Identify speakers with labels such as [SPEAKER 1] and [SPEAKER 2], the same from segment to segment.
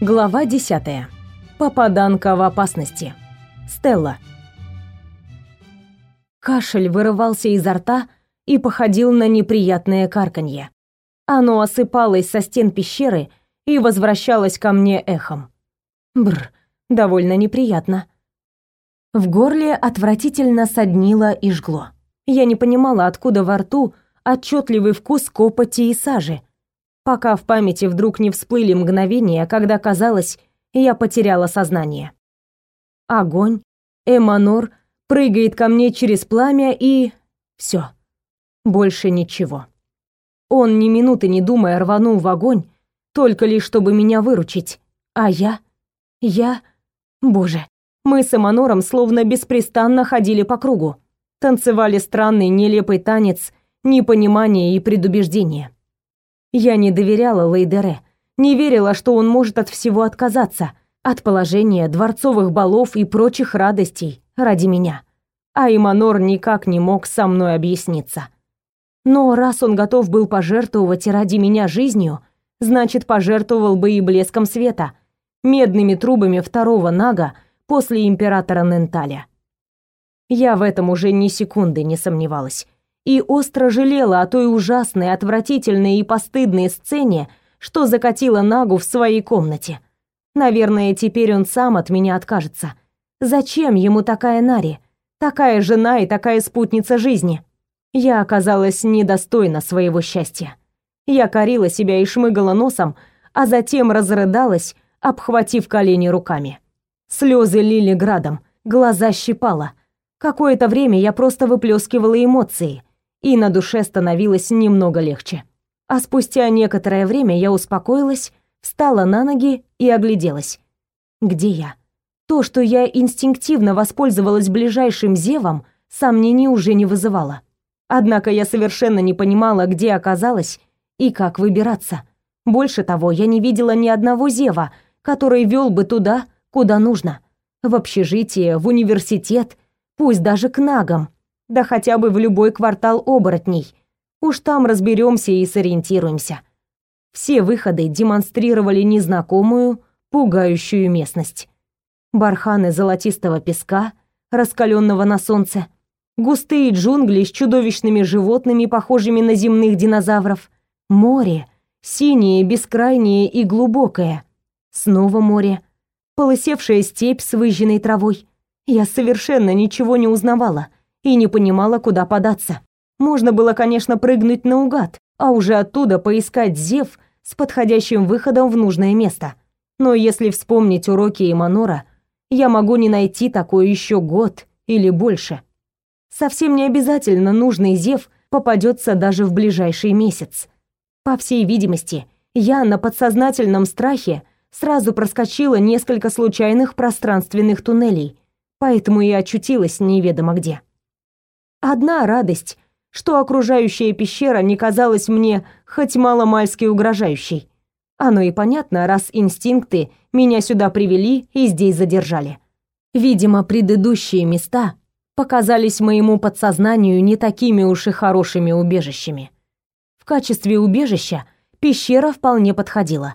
[SPEAKER 1] Глава 10. Попаданка в опасности. Стелла. Кашель вырывался изо рта и походил на неприятное карканье. Оно осыпалось со стен пещеры и возвращалось ко мне эхом. Бр, довольно неприятно. В горле отвратительно соднило и жгло. Я не понимала, откуда во рту отчетливый вкус копоти и сажи, пока в памяти вдруг не всплыли мгновения, когда казалось, я потеряла сознание. Огонь, Эманор прыгает ко мне через пламя и... все. Больше ничего. Он ни минуты не думая рванул в огонь, только лишь чтобы меня выручить. А я... я... Боже, мы с Эманором словно беспрестанно ходили по кругу. Танцевали странный, нелепый танец непонимания и предубеждения. Я не доверяла Лейдере, не верила, что он может от всего отказаться, от положения, дворцовых балов и прочих радостей ради меня. А Иманор никак не мог со мной объясниться. Но раз он готов был пожертвовать ради меня жизнью, значит, пожертвовал бы и блеском света, медными трубами второго Нага после императора Ненталя. Я в этом уже ни секунды не сомневалась и остро жалела о той ужасной, отвратительной и постыдной сцене, что закатила Нагу в своей комнате. Наверное, теперь он сам от меня откажется. Зачем ему такая Нари? Такая жена и такая спутница жизни. Я оказалась недостойна своего счастья. Я корила себя и шмыгала носом, а затем разрыдалась, обхватив колени руками. Слезы лили градом, глаза щипало. Какое-то время я просто выплескивала эмоции, и на душе становилось немного легче. А спустя некоторое время я успокоилась, встала на ноги и огляделась. Где я? То, что я инстинктивно воспользовалась ближайшим зевом, сомнений уже не вызывало. Однако я совершенно не понимала, где оказалась и как выбираться. Больше того, я не видела ни одного зева, который вел бы туда, куда нужно. В общежитие, в университет, пусть даже к нагам, да хотя бы в любой квартал оборотней. Уж там разберемся и сориентируемся. Все выходы демонстрировали незнакомую, пугающую местность. Барханы золотистого песка, раскаленного на солнце, густые джунгли с чудовищными животными, похожими на земных динозавров, море, синее, бескрайнее и глубокое, снова море, полысевшая степь с выжженной травой. Я совершенно ничего не узнавала — и не понимала, куда податься. Можно было, конечно, прыгнуть наугад, а уже оттуда поискать зев с подходящим выходом в нужное место. Но если вспомнить уроки Эманора, я могу не найти такое еще год или больше. Совсем не обязательно нужный зев попадется даже в ближайший месяц. По всей видимости, я на подсознательном страхе сразу проскочила несколько случайных пространственных туннелей, поэтому и очутилась неведомо где. Одна радость, что окружающая пещера не казалась мне хоть мало-мальски угрожающей. Оно и понятно, раз инстинкты меня сюда привели и здесь задержали. Видимо, предыдущие места показались моему подсознанию не такими уж и хорошими убежищами. В качестве убежища пещера вполне подходила.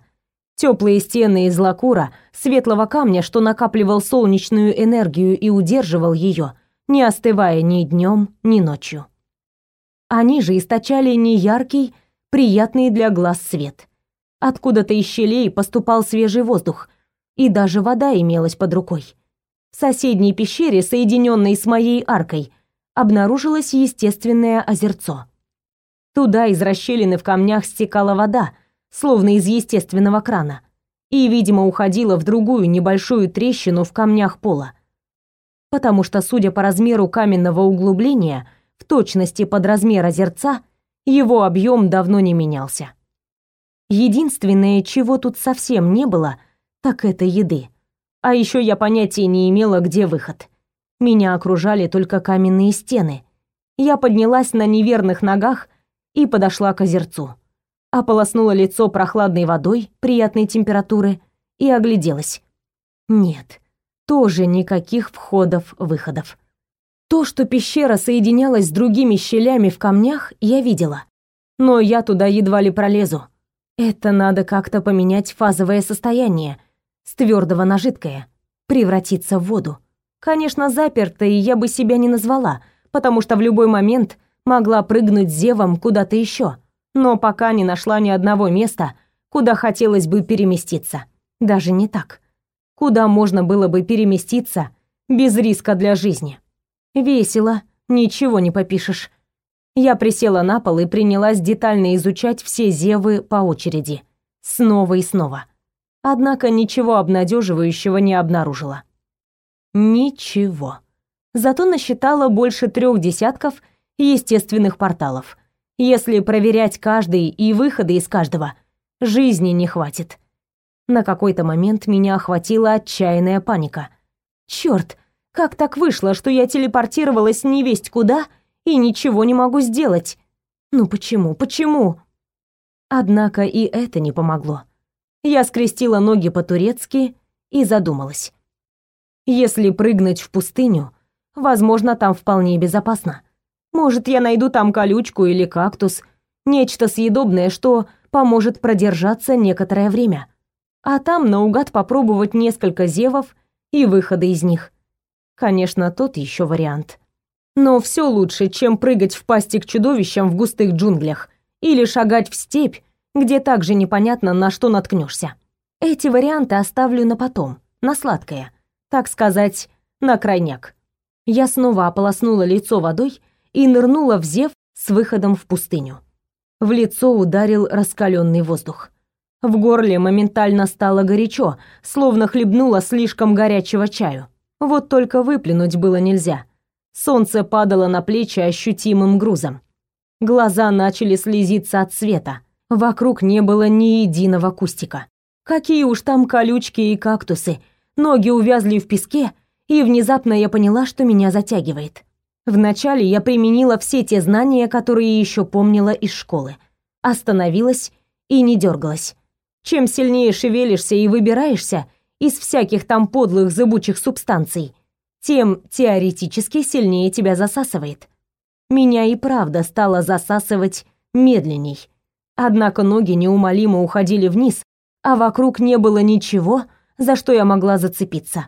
[SPEAKER 1] Теплые стены из лакура, светлого камня, что накапливал солнечную энергию и удерживал ее, не остывая ни днем, ни ночью. Они же источали неяркий, приятный для глаз свет. Откуда-то из щелей поступал свежий воздух, и даже вода имелась под рукой. В соседней пещере, соединенной с моей аркой, обнаружилось естественное озерцо. Туда из расщелины в камнях стекала вода, словно из естественного крана, и, видимо, уходила в другую небольшую трещину в камнях пола потому что, судя по размеру каменного углубления, в точности под размер озерца, его объем давно не менялся. Единственное, чего тут совсем не было, так это еды. А еще я понятия не имела, где выход. Меня окружали только каменные стены. Я поднялась на неверных ногах и подошла к озерцу. Ополоснула лицо прохладной водой приятной температуры и огляделась. Нет, тоже никаких входов-выходов. То, что пещера соединялась с другими щелями в камнях, я видела. Но я туда едва ли пролезу. Это надо как-то поменять фазовое состояние, с твердого на жидкое, превратиться в воду. Конечно, запертой я бы себя не назвала, потому что в любой момент могла прыгнуть зевом куда-то еще, но пока не нашла ни одного места, куда хотелось бы переместиться. Даже не так. Куда можно было бы переместиться без риска для жизни. Весело, ничего не попишешь. Я присела на пол и принялась детально изучать все зевы по очереди, снова и снова. Однако ничего обнадеживающего не обнаружила. Ничего. Зато насчитала больше трех десятков естественных порталов. Если проверять каждый и выходы из каждого, жизни не хватит. На какой-то момент меня охватила отчаянная паника. Черт, как так вышло, что я телепортировалась невесть куда и ничего не могу сделать? Ну почему, почему? Однако и это не помогло. Я скрестила ноги по-турецки и задумалась. Если прыгнуть в пустыню, возможно, там вполне безопасно. Может, я найду там колючку или кактус, нечто съедобное, что поможет продержаться некоторое время. А там наугад попробовать несколько зевов и выхода из них. Конечно, тот еще вариант. Но все лучше, чем прыгать в пасти к чудовищам в густых джунглях или шагать в степь где также непонятно, на что наткнешься. Эти варианты оставлю на потом, на сладкое, так сказать, на крайняк. Я снова ополоснула лицо водой и нырнула в зев с выходом в пустыню. В лицо ударил раскаленный воздух. В горле моментально стало горячо, словно хлебнула слишком горячего чаю. Вот только выплюнуть было нельзя. Солнце падало на плечи ощутимым грузом. Глаза начали слезиться от света. Вокруг не было ни единого кустика. Какие уж там колючки и кактусы. Ноги увязли в песке, и внезапно я поняла, что меня затягивает. Вначале я применила все те знания, которые еще помнила из школы. Остановилась и не дергалась. Чем сильнее шевелишься и выбираешься из всяких там подлых зыбучих субстанций, тем теоретически сильнее тебя засасывает. Меня и правда стало засасывать медленней. Однако ноги неумолимо уходили вниз, а вокруг не было ничего, за что я могла зацепиться.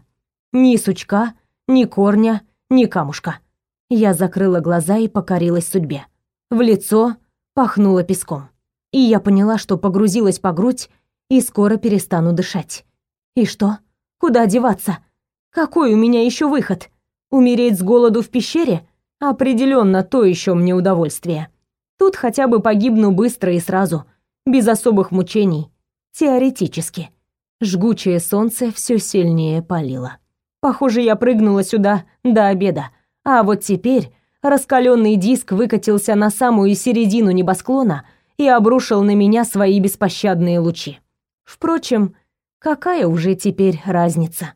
[SPEAKER 1] Ни сучка, ни корня, ни камушка. Я закрыла глаза и покорилась судьбе. В лицо пахнуло песком. И я поняла, что погрузилась по грудь и скоро перестану дышать. И что? Куда деваться? Какой у меня еще выход? Умереть с голоду в пещере? Определенно то еще мне удовольствие. Тут хотя бы погибну быстро и сразу, без особых мучений. Теоретически. Жгучее солнце все сильнее палило. Похоже, я прыгнула сюда до обеда, а вот теперь раскаленный диск выкатился на самую середину небосклона и обрушил на меня свои беспощадные лучи. Впрочем, какая уже теперь разница?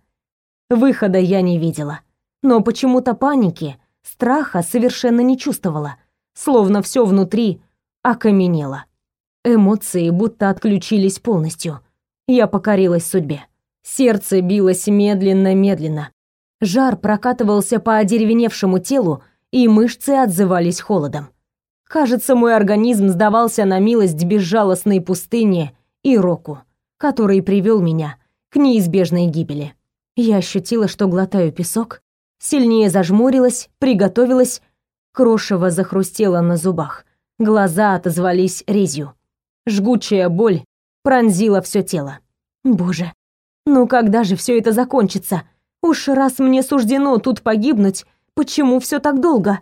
[SPEAKER 1] Выхода я не видела, но почему-то паники, страха совершенно не чувствовала словно все внутри окаменело. Эмоции будто отключились полностью. Я покорилась судьбе. Сердце билось медленно-медленно. Жар прокатывался по одеревеневшему телу, и мышцы отзывались холодом. Кажется, мой организм сдавался на милость безжалостной пустыне и року, который привел меня к неизбежной гибели. Я ощутила, что глотаю песок, сильнее зажмурилась, приготовилась Крошево захрустело на зубах. Глаза отозвались резью. Жгучая боль пронзила все тело. Боже, ну когда же все это закончится? Уж раз мне суждено тут погибнуть, почему все так долго?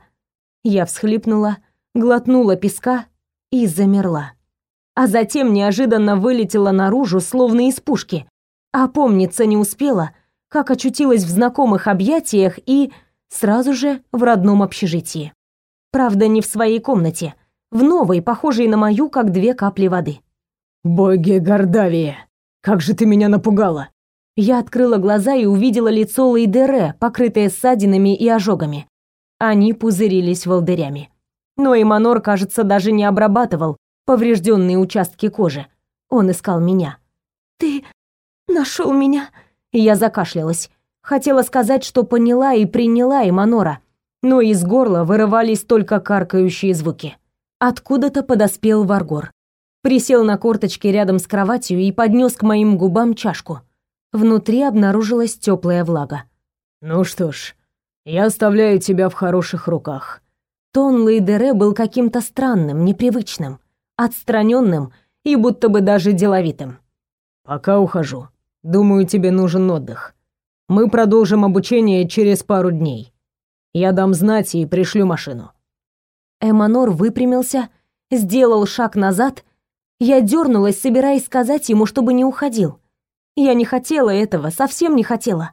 [SPEAKER 1] Я всхлипнула, глотнула песка и замерла. А затем неожиданно вылетела наружу, словно из пушки. Опомниться не успела, как очутилась в знакомых объятиях и сразу же в родном общежитии. Правда, не в своей комнате, в новой, похожей на мою, как две капли воды.
[SPEAKER 2] «Боги Гордавия, как же ты меня напугала!»
[SPEAKER 1] Я открыла глаза и увидела лицо Лейдере, покрытое ссадинами и ожогами. Они пузырились волдырями. Но Иманор, кажется, даже не обрабатывал поврежденные участки кожи. Он искал меня. «Ты нашел меня?» Я закашлялась. Хотела сказать, что поняла и приняла Иманора, но из горла вырывались только каркающие звуки. Откуда-то подоспел Варгор. Присел на корточки рядом с кроватью и поднес к моим губам чашку. Внутри обнаружилась теплая влага.
[SPEAKER 2] «Ну что ж, я оставляю тебя в хороших руках».
[SPEAKER 1] Тон Лейдере был каким-то странным, непривычным, отстраненным и будто бы даже деловитым.
[SPEAKER 2] «Пока ухожу. Думаю, тебе нужен отдых. Мы продолжим обучение через пару дней. Я дам знать и пришлю машину».
[SPEAKER 1] Эманор выпрямился, сделал шаг назад. Я дернулась, собираясь сказать ему, чтобы не уходил. Я не хотела этого, совсем не хотела.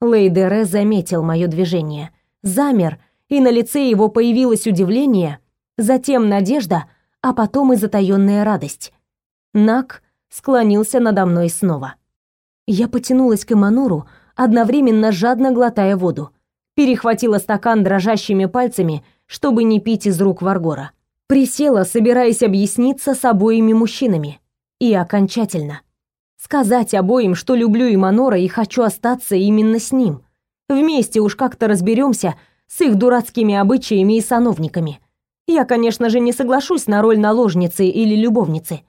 [SPEAKER 1] Лейдере заметил мое движение, замер, и на лице его появилось удивление, затем надежда, а потом и затаённая радость. Нак склонился надо мной снова. Я потянулась к Эмануру, одновременно жадно глотая воду. Перехватила стакан дрожащими пальцами, чтобы не пить из рук Варгора. Присела, собираясь объясниться с обоими мужчинами. И окончательно. Сказать обоим, что люблю Иманора и хочу остаться именно с ним. Вместе уж как-то разберемся с их дурацкими обычаями и сановниками. Я, конечно же, не соглашусь на роль наложницы или любовницы,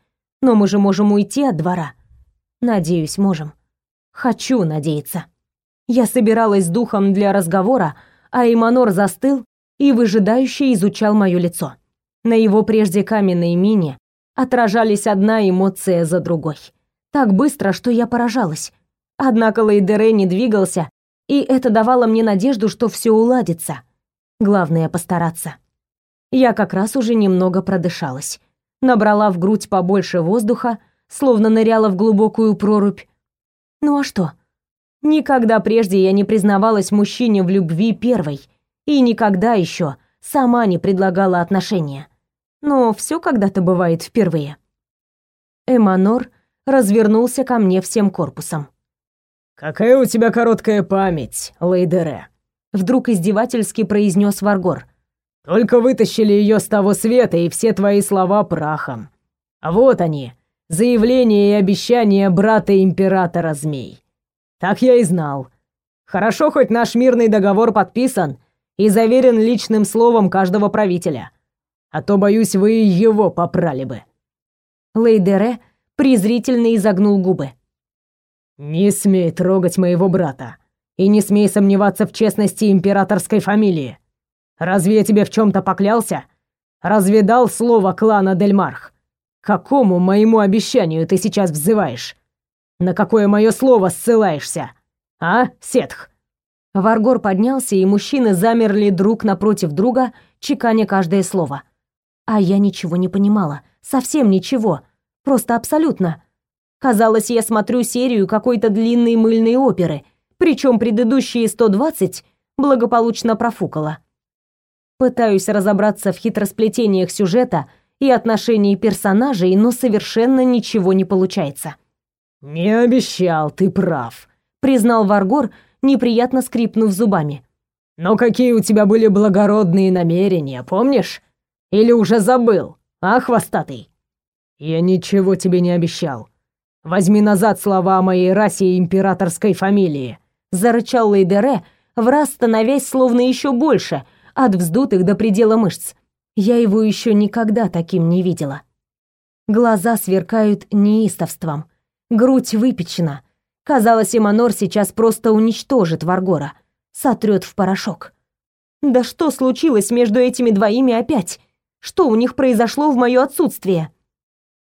[SPEAKER 1] но мы же можем уйти от двора. Надеюсь, можем. Хочу надеяться. Я собиралась с духом для разговора, а Иманор застыл и выжидающе изучал мое лицо. На его прежде каменной мине отражались одна эмоция за другой. Так быстро, что я поражалась. Однако Лейдере не двигался, и это давало мне надежду, что все уладится. Главное постараться. Я как раз уже немного продышалась. Набрала в грудь побольше воздуха, словно ныряла в глубокую прорубь. Ну а что? Никогда прежде я не признавалась мужчине в любви первой, и никогда еще сама не предлагала отношения. Но все когда-то бывает впервые. Эманор развернулся ко мне всем корпусом.
[SPEAKER 2] «Какая у тебя короткая память, Лейдере!»
[SPEAKER 1] Вдруг издевательски произнес Варгор.
[SPEAKER 2] «Только вытащили ее с того света, и все твои слова прахом. А вот они, заявления и обещания брата императора змей. Так я и знал. Хорошо, хоть наш мирный договор подписан и заверен личным словом каждого правителя. А то, боюсь, вы его попрали бы».
[SPEAKER 1] Лейдере презрительно изогнул губы.
[SPEAKER 2] «Не смей трогать моего брата, и не смей сомневаться в честности императорской фамилии. Разве я тебе в чем-то поклялся? Разве дал слово клана Дельмарх? Какому моему обещанию ты сейчас взываешь? На какое мое слово ссылаешься? А, Сетх?»
[SPEAKER 1] Варгор поднялся, и мужчины замерли друг напротив друга, чеканя каждое слово. А я ничего не понимала, совсем ничего. Просто абсолютно. Казалось, я смотрю серию какой-то длинной мыльной оперы, причем предыдущие 120 благополучно профукала. Пытаюсь разобраться в хитросплетениях сюжета и отношений персонажей, но совершенно ничего не получается.
[SPEAKER 2] «Не обещал, ты прав», —
[SPEAKER 1] признал Варгор, неприятно скрипнув зубами.
[SPEAKER 2] «Но какие у тебя были благородные намерения, помнишь? Или уже забыл, а, хвостатый?» «Я ничего тебе не обещал. Возьми назад слова о моей расе и императорской фамилии», — зарычал Лейдере, враз становясь словно еще больше от вздутых до предела мышц. Я его еще никогда таким не видела. Глаза сверкают неистовством, грудь выпечена. Казалось, Эманор сейчас просто уничтожит Варгора, сотрет в порошок. Да что случилось между этими двоими опять? Что у них произошло в мое отсутствие?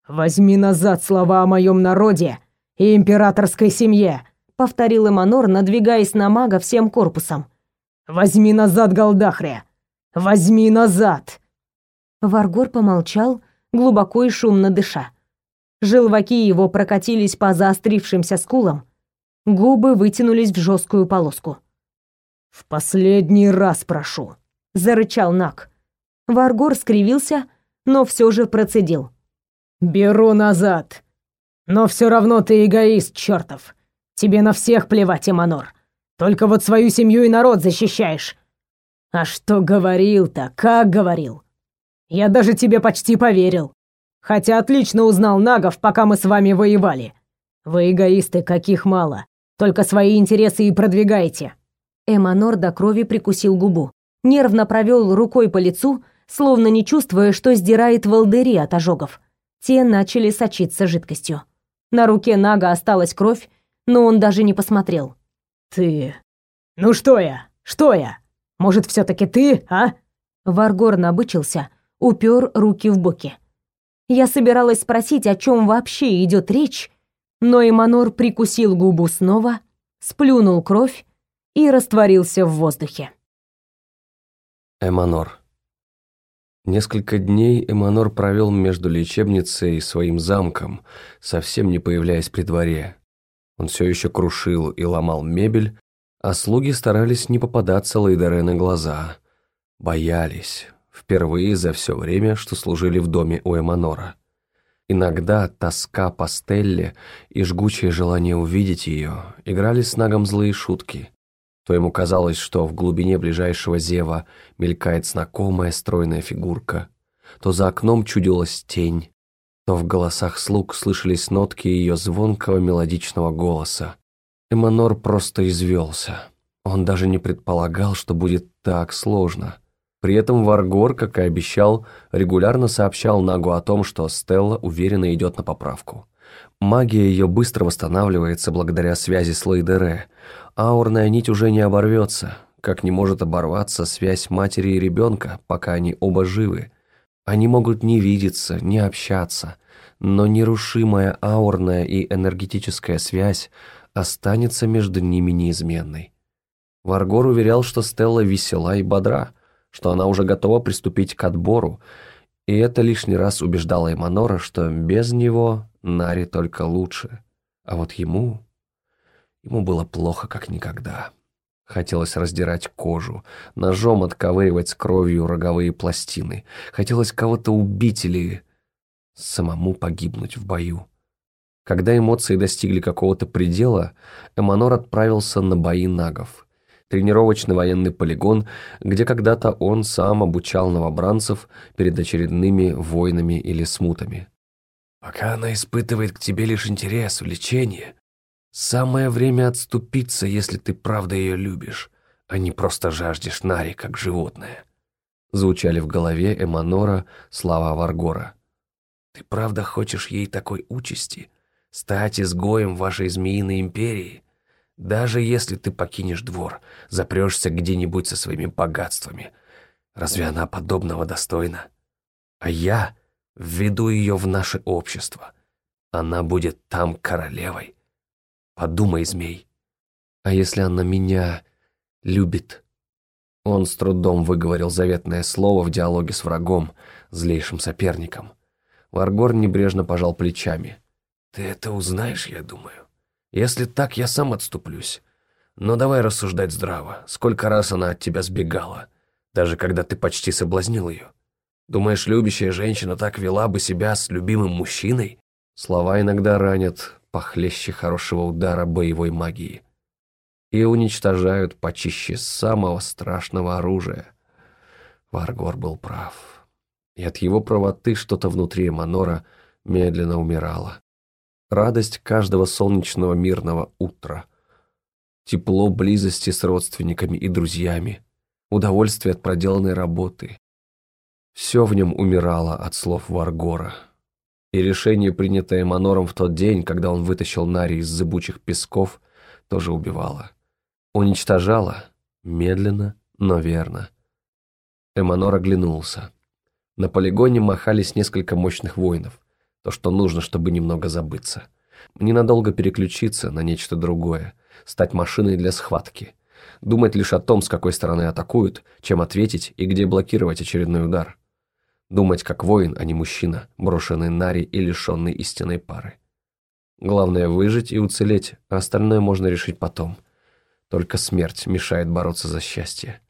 [SPEAKER 2] «Возьми назад слова о моем народе и императорской семье», — повторил Эманор, надвигаясь на мага всем корпусом. «Возьми назад, Галдахре! Возьми назад!»
[SPEAKER 1] Варгор помолчал, глубоко и шумно дыша. Желваки его прокатились по заострившимся скулам, губы вытянулись в жесткую полоску.
[SPEAKER 2] «В последний раз прошу», — зарычал Нак.
[SPEAKER 1] Варгор скривился, но все же процедил.
[SPEAKER 2] «Беру назад. Но все равно ты эгоист, чертов. Тебе на всех плевать, Эманор. Только вот свою семью и народ защищаешь. А что говорил-то, как говорил? Я даже тебе почти поверил. Хотя отлично узнал нагов, пока мы с вами воевали. Вы эгоисты, каких мало. Только свои интересы и продвигаете».
[SPEAKER 1] Эманор до крови прикусил губу. Нервно провел рукой по лицу, словно не чувствуя, что сдирает волдыри от ожогов. Те начали сочиться жидкостью. На руке Нага осталась кровь, но он даже не посмотрел.
[SPEAKER 2] «Ты... Ну что я? Что я? Может, все таки ты, а?»
[SPEAKER 1] Варгор набычился, упер руки в боки. Я собиралась спросить, о чем вообще идет речь, но Эманор прикусил губу снова, сплюнул кровь и растворился в воздухе.
[SPEAKER 3] Эманор. Несколько дней Эманор провел между лечебницей и своим замком, совсем не появляясь при дворе. Он все еще крушил и ломал мебель, а слуги старались не попадаться Лейдере на глаза. Боялись, впервые за все время, что служили в доме у Эманора. Иногда тоска по Стелле и жгучее желание увидеть ее играли с Нагом злые шутки. То ему казалось, что в глубине ближайшего зева мелькает знакомая стройная фигурка, то за окном чудилась тень, то в голосах слуг слышались нотки ее звонкого мелодичного голоса. Эманор просто извелся. Он даже не предполагал, что будет так сложно. При этом Варгор, как и обещал, регулярно сообщал Нагу о том, что Стелла уверенно идет на поправку. Магия ее быстро восстанавливается благодаря связи с Лейдере. Аурная нить уже не оборвется, как не может оборваться связь матери и ребенка, пока они оба живы. Они могут не видеться, не общаться, но нерушимая аурная и энергетическая связь останется между ними неизменной. Варгор уверял, что Стелла весела и бодра – что она уже готова приступить к отбору, и это лишний раз убеждало Эманора, что без него Нари только лучше. А вот ему... Ему было плохо как никогда. Хотелось раздирать кожу, ножом отковыривать с кровью роговые пластины. Хотелось кого-то убить или самому погибнуть в бою. Когда эмоции достигли какого-то предела, Эманор отправился на бои нагов тренировочный военный полигон, где когда-то он сам обучал новобранцев перед очередными войнами или смутами. «Пока она испытывает к тебе лишь интерес, влечение, самое время отступиться, если ты правда ее любишь, а не просто жаждешь Нари, как животное», звучали в голове Эманора слова Варгора. «Ты правда хочешь ей такой участи? Стать изгоем вашей змеиной империи?» Даже если ты покинешь двор, запрешься где-нибудь со своими богатствами, разве она подобного достойна? А я введу ее в наше общество. Она будет там королевой. Подумай, змей. А если она меня любит? Он с трудом выговорил заветное слово в диалоге с врагом, злейшим соперником. Варгор небрежно пожал плечами. «Ты это узнаешь, я думаю. Если так, я сам отступлюсь. Но давай рассуждать здраво. Сколько раз она от тебя сбегала, даже когда ты почти соблазнил ее. Думаешь, любящая женщина так вела бы себя с любимым мужчиной? Слова иногда ранят похлеще хорошего удара боевой магии и уничтожают почище самого страшного оружия. Варгор был прав. И от его правоты что-то внутри Манора медленно умирало радость каждого солнечного мирного утра, тепло близости с родственниками и друзьями, удовольствие от проделанной работы. Все в нем умирало от слов Варгора. И решение, принятое Манором в тот день, когда он вытащил Нари из зыбучих песков, тоже убивало. Уничтожало, медленно, но верно. Эманор оглянулся. На полигоне махались несколько мощных воинов то, что нужно, чтобы немного забыться. Ненадолго переключиться на нечто другое, стать машиной для схватки. Думать лишь о том, с какой стороны атакуют, чем ответить и где блокировать очередной удар. Думать как воин, а не мужчина, брошенный нари и лишенный истинной пары. Главное выжить и уцелеть, а остальное можно решить потом. Только смерть мешает бороться за счастье.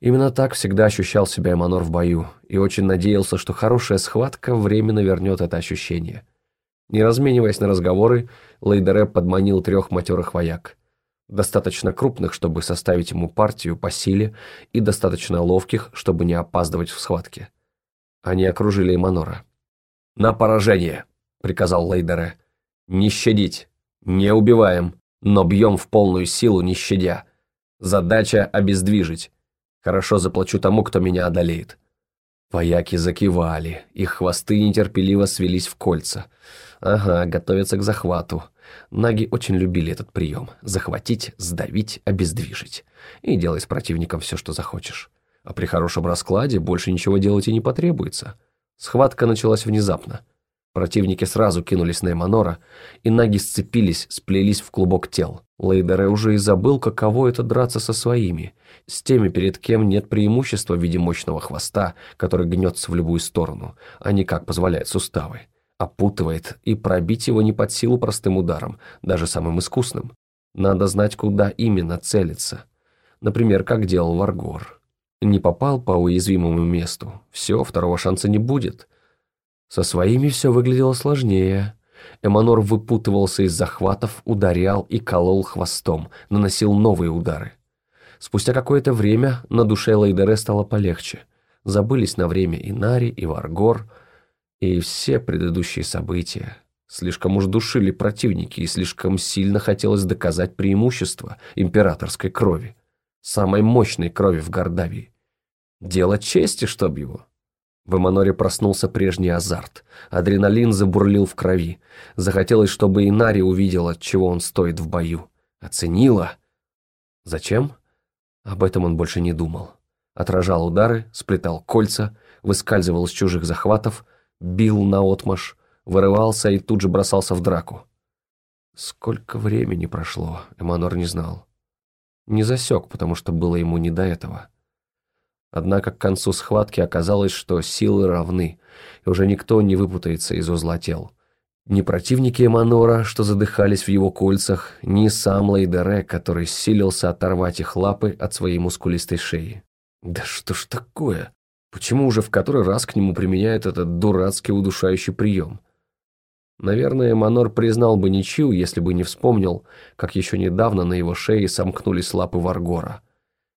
[SPEAKER 3] Именно так всегда ощущал себя Эманор в бою, и очень надеялся, что хорошая схватка временно вернет это ощущение. Не размениваясь на разговоры, Лейдере подманил трех матерых вояк. Достаточно крупных, чтобы составить ему партию по силе, и достаточно ловких, чтобы не опаздывать в схватке. Они окружили Эманора. «На поражение!» — приказал Лейдере. «Не щадить! Не убиваем, но бьем в полную силу, не щадя. Задача — обездвижить. Хорошо заплачу тому, кто меня одолеет. Вояки закивали, их хвосты нетерпеливо свелись в кольца. Ага, готовятся к захвату. Наги очень любили этот прием – захватить, сдавить, обездвижить. И делай с противником все, что захочешь. А при хорошем раскладе больше ничего делать и не потребуется. Схватка началась внезапно. Противники сразу кинулись на Эманора, и наги сцепились, сплелись в клубок тел. Лейдере уже и забыл, каково это драться со своими, с теми, перед кем нет преимущества в виде мощного хвоста, который гнется в любую сторону, а не как позволяют суставы. Опутывает, и пробить его не под силу простым ударом, даже самым искусным. Надо знать, куда именно целиться. Например, как делал Варгор. Не попал по уязвимому месту. Все, второго шанса не будет. Со своими все выглядело сложнее. Эманор выпутывался из захватов, ударял и колол хвостом, наносил новые удары. Спустя какое-то время на душе Лейдере стало полегче. Забылись на время и Нари, и Варгор, и все предыдущие события. Слишком уж душили противники, и слишком сильно хотелось доказать преимущество императорской крови, самой мощной крови в Гордавии. Дело чести, чтоб его. В Эманоре проснулся прежний азарт. Адреналин забурлил в крови. Захотелось, чтобы Инари увидела, чего он стоит в бою. Оценила. Зачем? Об этом он больше не думал. Отражал удары, сплетал кольца, выскальзывал из чужих захватов, бил наотмашь, вырывался и тут же бросался в драку. Сколько времени прошло, Эманор не знал. Не засек, потому что было ему не до этого. Однако к концу схватки оказалось, что силы равны, и уже никто не выпутается из узла тел. Ни противники Эманора, что задыхались в его кольцах, ни сам Лейдере, который силился оторвать их лапы от своей мускулистой шеи. Да что ж такое? Почему уже в который раз к нему применяют этот дурацкий удушающий прием? Наверное, Манор признал бы ничью, если бы не вспомнил, как еще недавно на его шее сомкнулись лапы Варгора –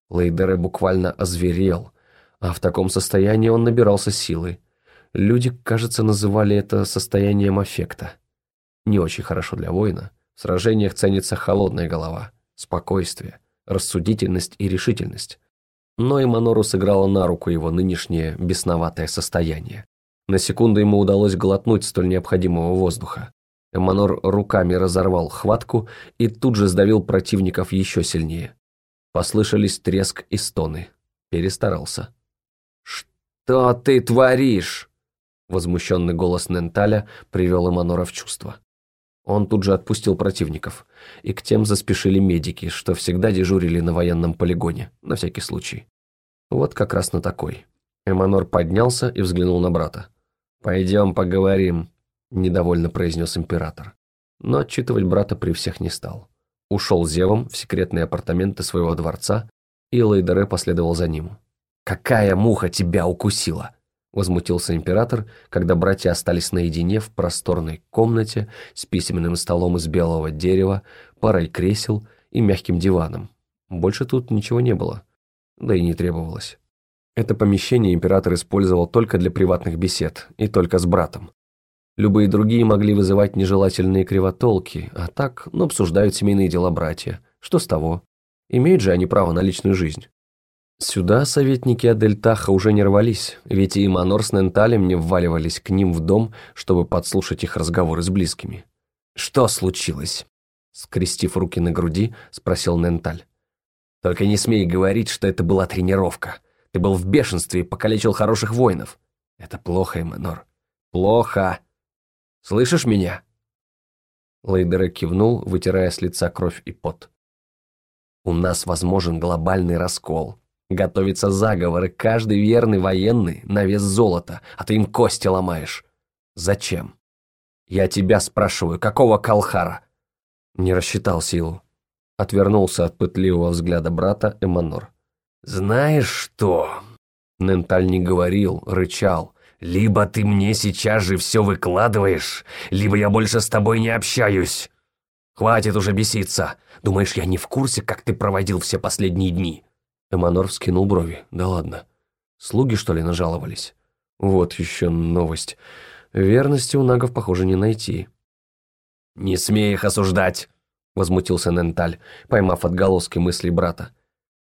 [SPEAKER 3] Лейдере буквально озверел, а в таком состоянии он набирался силы. Люди, кажется, называли это состоянием аффекта. Не очень хорошо для воина. В сражениях ценится холодная голова, спокойствие, рассудительность и решительность. Но и Манору сыграло на руку его нынешнее бесноватое состояние. На секунду ему удалось глотнуть столь необходимого воздуха. Эманор руками разорвал хватку и тут же сдавил противников еще сильнее. Послышались треск и стоны. Перестарался. «Что ты творишь?» Возмущенный голос Ненталя привел Эманора в чувство. Он тут же отпустил противников, и к тем заспешили медики, что всегда дежурили на военном полигоне, на всякий случай. Вот как раз на такой. Эманор поднялся и взглянул на брата. «Пойдем поговорим», – недовольно произнес император. Но отчитывать брата при всех не стал ушел зевом в секретные апартаменты своего дворца, и Лейдере последовал за ним. «Какая муха тебя укусила!» – возмутился император, когда братья остались наедине в просторной комнате с письменным столом из белого дерева, парой кресел и мягким диваном. Больше тут ничего не было, да и не требовалось. Это помещение император использовал только для приватных бесед и только с братом. Любые другие могли вызывать нежелательные кривотолки, а так, ну, обсуждают семейные дела братья. Что с того? Имеют же они право на личную жизнь. Сюда советники Адельтаха уже не рвались, ведь и Манор с Ненталем не вваливались к ним в дом, чтобы подслушать их разговоры с близкими. «Что случилось?» Скрестив руки на груди, спросил Ненталь. «Только не смей говорить, что это была тренировка. Ты был в бешенстве и покалечил хороших воинов. Это плохо, Эманор. Плохо!» Слышишь меня?» Лейдера кивнул, вытирая с лица кровь и пот. «У нас возможен глобальный раскол. Готовится заговор, и каждый верный военный на вес золота, а ты им кости ломаешь. Зачем? Я тебя спрашиваю, какого колхара?» Не рассчитал силу. Отвернулся от пытливого взгляда брата Эманор. «Знаешь что?» Ненталь не говорил, рычал, либо ты мне сейчас же все выкладываешь, либо я больше с тобой не общаюсь. Хватит уже беситься. Думаешь, я не в курсе, как ты проводил все последние дни?» Эманор вскинул брови. «Да ладно. Слуги, что ли, нажаловались?» «Вот еще новость. Верности у нагов, похоже, не найти». «Не смей их осуждать!» — возмутился Ненталь, поймав отголоски мыслей брата.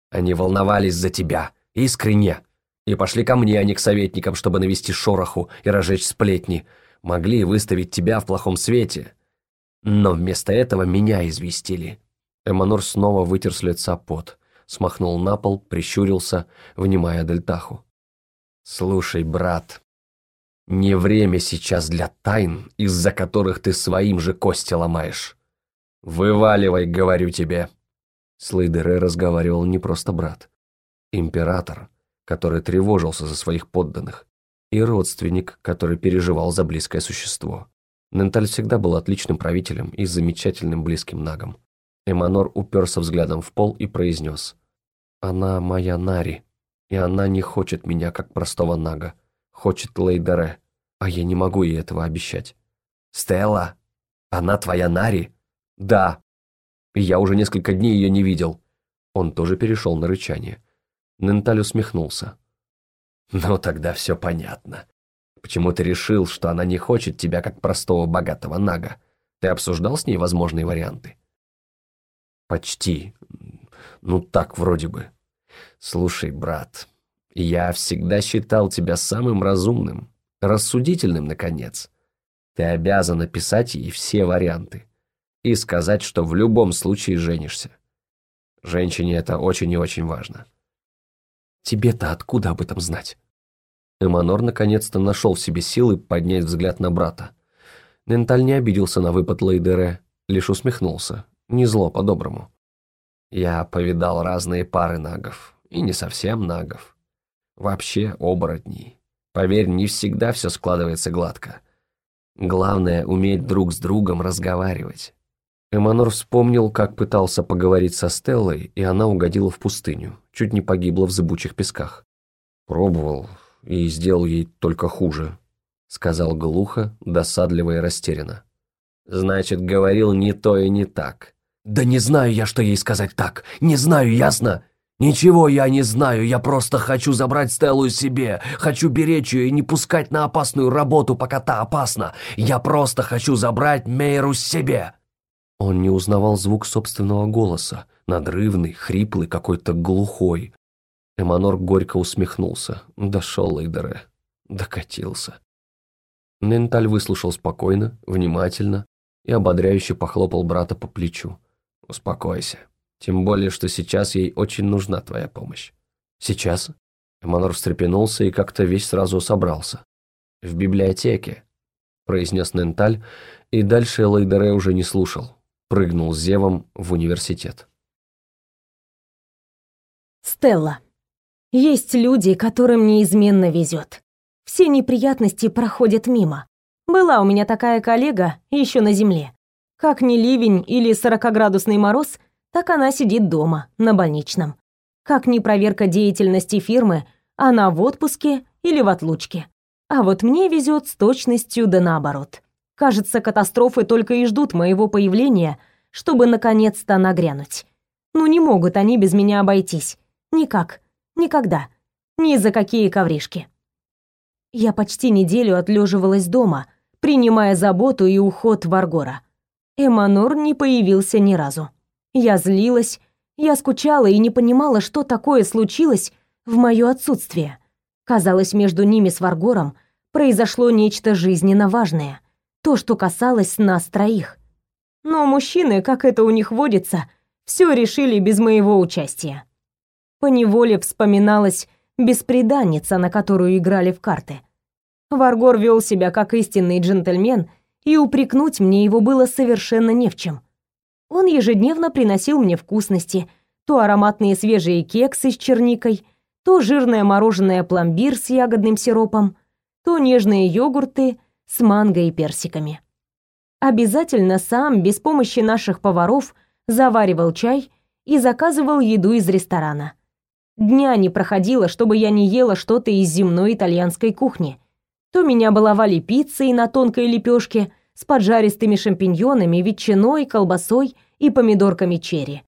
[SPEAKER 3] «Они волновались за тебя. Искренне. И пошли ко мне, а не к советникам, чтобы навести шороху и разжечь сплетни. Могли выставить тебя в плохом свете. Но вместо этого меня известили. Эманур снова вытер с лица пот, смахнул на пол, прищурился, внимая Дельтаху. «Слушай, брат, не время сейчас для тайн, из-за которых ты своим же кости ломаешь. Вываливай, говорю тебе». С Лейдере разговаривал не просто брат. Император, который тревожился за своих подданных, и родственник, который переживал за близкое существо. Ненталь всегда был отличным правителем и замечательным близким нагом. Эманор уперся взглядом в пол и произнес. «Она моя Нари, и она не хочет меня как простого нага, хочет Лейдере, а я не могу ей этого обещать». «Стелла? Она твоя Нари?» «Да», я уже несколько дней ее не видел. Он тоже перешел на рычание. Ненталь усмехнулся. Ну тогда все понятно. Почему ты решил, что она не хочет тебя как простого богатого нага? Ты обсуждал с ней возможные варианты? Почти. Ну так вроде бы. Слушай, брат, я всегда считал тебя самым разумным, рассудительным, наконец. Ты обязан описать ей все варианты и сказать, что в любом случае женишься. Женщине это очень и очень важно. Тебе-то откуда об этом знать? Эманор наконец-то нашел в себе силы поднять взгляд на брата. Ненталь не обиделся на выпад Лейдере, лишь усмехнулся, не зло по-доброму. Я повидал разные пары нагов, и не совсем нагов. Вообще оборотней. Поверь, не всегда все складывается гладко. Главное — уметь друг с другом разговаривать. Эманор вспомнил, как пытался поговорить со Стеллой, и она угодила в пустыню, чуть не погибла в зыбучих песках. «Пробовал и сделал ей только хуже», — сказал глухо, досадливо и растерянно. «Значит, говорил не то и не так». «Да не знаю я, что ей сказать так. Не знаю, ясно? Ничего я не знаю, я просто хочу забрать Стеллу себе, хочу беречь ее и не пускать на опасную работу, пока та опасна. Я просто хочу забрать Мейру себе». Он не узнавал звук собственного голоса, надрывный, хриплый, какой-то глухой. Эманор горько усмехнулся. Дошел Эйдере. Докатился. Ненталь выслушал спокойно, внимательно и ободряюще похлопал брата по плечу. «Успокойся. Тем более, что сейчас ей очень нужна твоя помощь». «Сейчас?» Эманор встрепенулся и как-то весь сразу собрался. «В библиотеке», — произнес Ненталь, и дальше Лейдере уже не слушал прыгнул с Зевом в университет.
[SPEAKER 1] Стелла. Есть люди, которым неизменно везет. Все неприятности проходят мимо. Была у меня такая коллега еще на земле. Как ни ливень или сорокоградусный мороз, так она сидит дома, на больничном. Как ни проверка деятельности фирмы, она в отпуске или в отлучке. А вот мне везет с точностью да наоборот. Кажется, катастрофы только и ждут моего появления, чтобы наконец-то нагрянуть. Ну не могут они без меня обойтись. Никак. Никогда. Ни за какие ковришки. Я почти неделю отлеживалась дома, принимая заботу и уход Варгора. Эманор не появился ни разу. Я злилась, я скучала и не понимала, что такое случилось в моё отсутствие. Казалось, между ними с Варгором произошло нечто жизненно важное то, что касалось нас троих. Но мужчины, как это у них водится, все решили без моего участия. По неволе вспоминалась беспреданница, на которую играли в карты. Варгор вел себя как истинный джентльмен, и упрекнуть мне его было совершенно не в чем. Он ежедневно приносил мне вкусности, то ароматные свежие кексы с черникой, то жирное мороженое пломбир с ягодным сиропом, то нежные йогурты с манго и персиками. Обязательно сам, без помощи наших поваров, заваривал чай и заказывал еду из ресторана. Дня не проходило, чтобы я не ела что-то из земной итальянской кухни. То меня баловали пиццей на тонкой лепешке с поджаристыми шампиньонами, ветчиной, колбасой и помидорками черри,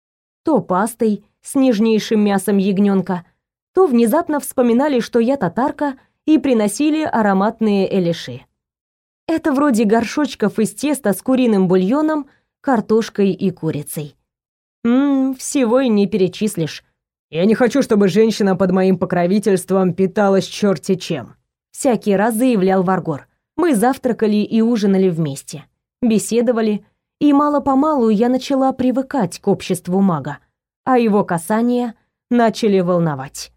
[SPEAKER 1] то пастой с нежнейшим мясом ягненка, то внезапно вспоминали, что я татарка, и приносили ароматные элиши. Это вроде горшочков из теста с куриным бульоном, картошкой и курицей. Ммм, всего и не перечислишь.
[SPEAKER 2] Я не хочу, чтобы женщина под моим покровительством питалась черти чем.
[SPEAKER 1] Всякий раз заявлял Варгор. Мы завтракали и ужинали вместе, беседовали, и мало-помалу я начала привыкать к обществу мага, а его касания начали волновать.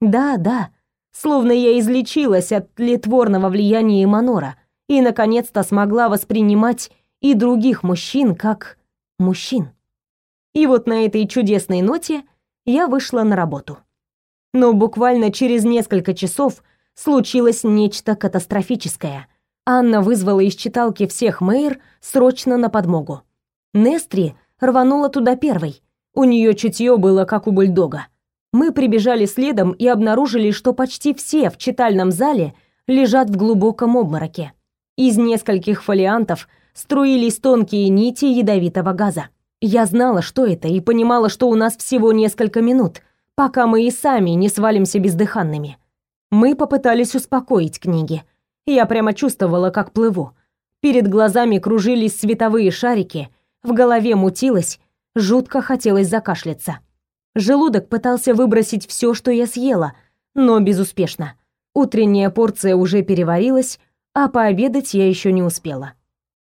[SPEAKER 1] Да, да, словно я излечилась от тлетворного влияния Манора и наконец-то смогла воспринимать и других мужчин как мужчин. И вот на этой чудесной ноте я вышла на работу. Но буквально через несколько часов случилось нечто катастрофическое. Анна вызвала из читалки всех Мэйр срочно на подмогу. Нестри рванула туда первой. У нее чутье было как у бульдога. Мы прибежали следом и обнаружили, что почти все в читальном зале лежат в глубоком обмороке. Из нескольких фолиантов струились тонкие нити ядовитого газа. Я знала, что это, и понимала, что у нас всего несколько минут, пока мы и сами не свалимся бездыханными. Мы попытались успокоить книги. Я прямо чувствовала, как плыву. Перед глазами кружились световые шарики, в голове мутилось, жутко хотелось закашляться. Желудок пытался выбросить все, что я съела, но безуспешно. Утренняя порция уже переварилась, а пообедать я еще не успела.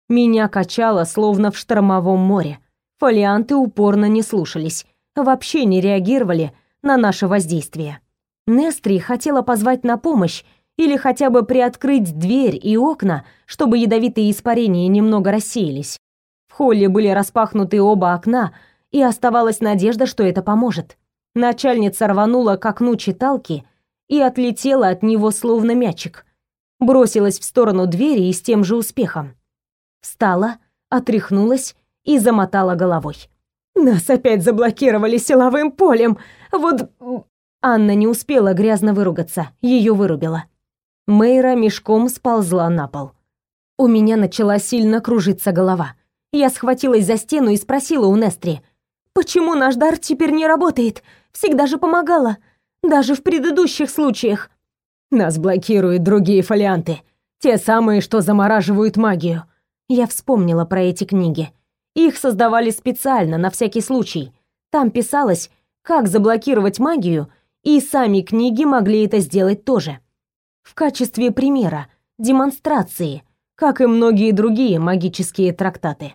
[SPEAKER 1] Меня качало, словно в штормовом море. Фолианты упорно не слушались, вообще не реагировали на наше воздействие. Нестри хотела позвать на помощь или хотя бы приоткрыть дверь и окна, чтобы ядовитые испарения немного рассеялись. В холле были распахнуты оба окна, и оставалась надежда, что это поможет. Начальница рванула к окну читалки и отлетела от него словно мячик. Бросилась в сторону двери и с тем же успехом. Встала, отряхнулась и замотала головой. «Нас опять заблокировали силовым полем! Вот...» Анна не успела грязно выругаться, ее вырубила. Мейра мешком сползла на пол. У меня начала сильно кружиться голова. Я схватилась за стену и спросила у Нестри, «Почему наш дар теперь не работает? Всегда же помогала, даже в предыдущих случаях».
[SPEAKER 2] «Нас блокируют другие фолианты, те самые, что замораживают магию».
[SPEAKER 1] Я вспомнила про эти книги. Их создавали специально, на всякий случай. Там писалось, как заблокировать магию, и сами книги могли это сделать тоже. В качестве примера, демонстрации, как и многие другие магические трактаты.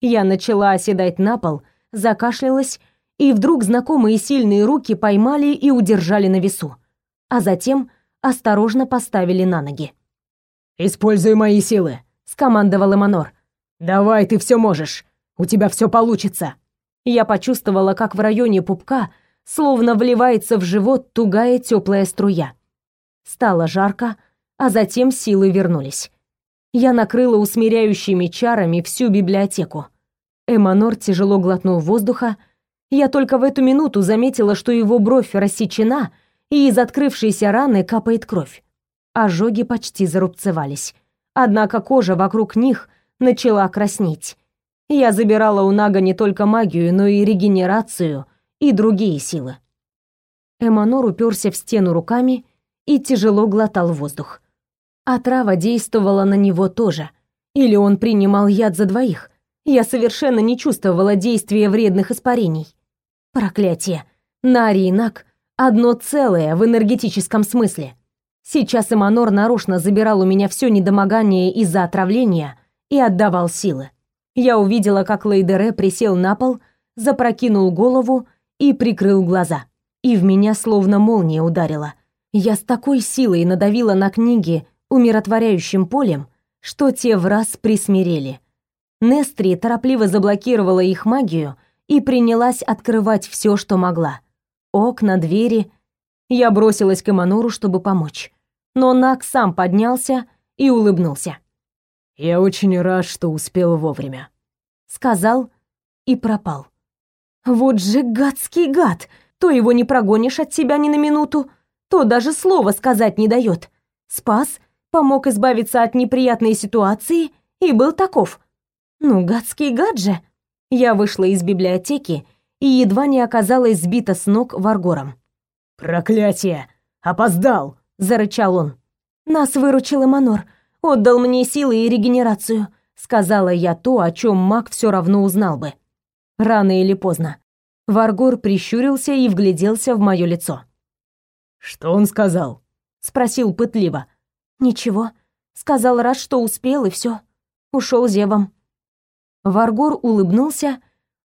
[SPEAKER 1] Я начала оседать на пол, закашлялась, и вдруг знакомые сильные руки поймали и удержали на весу, а затем осторожно поставили на ноги.
[SPEAKER 2] «Используй мои силы», — скомандовал Эманор. «Давай, ты все можешь. У тебя все получится».
[SPEAKER 1] Я почувствовала, как в районе пупка словно вливается в живот тугая теплая струя. Стало жарко, а затем силы вернулись. Я накрыла усмиряющими чарами всю библиотеку. Эманор тяжело глотнул воздуха. Я только в эту минуту заметила, что его бровь рассечена, и из открывшейся раны капает кровь. Ожоги почти зарубцевались. Однако кожа вокруг них начала краснеть. Я забирала у Нага не только магию, но и регенерацию и другие силы. Эманор уперся в стену руками и тяжело глотал воздух. А трава действовала на него тоже. Или он принимал яд за двоих. Я совершенно не чувствовала действия вредных испарений. Проклятие. Нари и Наг — одно целое в энергетическом смысле. Сейчас Эманор нарочно забирал у меня все недомогание из-за отравления и отдавал силы. Я увидела, как Лейдере присел на пол, запрокинул голову и прикрыл глаза. И в меня словно молния ударила. Я с такой силой надавила на книги умиротворяющим полем, что те в раз присмирели. Нестри торопливо заблокировала их магию и принялась открывать все, что могла. Окна, двери. Я бросилась к Эманору, чтобы помочь. Но Нак сам поднялся и улыбнулся.
[SPEAKER 2] «Я очень рад, что успел вовремя», —
[SPEAKER 1] сказал и пропал. «Вот же гадский гад! То его не прогонишь от себя ни на минуту, то даже слова сказать не дает. Спас, помог избавиться от неприятной ситуации и был таков. Ну, гадский гад же!» Я вышла из библиотеки и едва не оказалась сбита с ног Варгором.
[SPEAKER 2] «Проклятие! Опоздал!» — зарычал он.
[SPEAKER 1] «Нас выручил Эманор отдал мне силы и регенерацию», — сказала я то, о чем маг все равно узнал бы. Рано или поздно. Варгор прищурился и вгляделся в мое лицо.
[SPEAKER 2] «Что он сказал?»
[SPEAKER 1] — спросил пытливо. «Ничего. Сказал раз, что успел, и все. Ушел зевом». Варгор улыбнулся,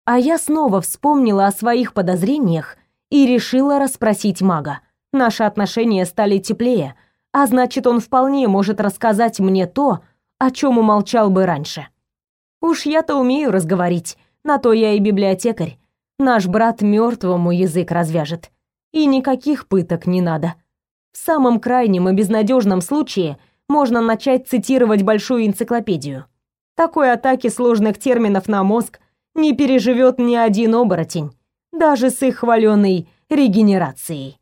[SPEAKER 1] а я снова вспомнила о своих подозрениях и решила расспросить мага. Наши отношения стали теплее, а значит, он вполне может рассказать мне то, о чем умолчал бы раньше. Уж я-то умею разговорить, на то я и библиотекарь. Наш брат мертвому язык развяжет. И никаких пыток не надо. В самом крайнем и безнадежном случае можно начать цитировать большую энциклопедию. Такой атаки сложных терминов на мозг не переживет ни один оборотень, даже с их хваленой регенерацией.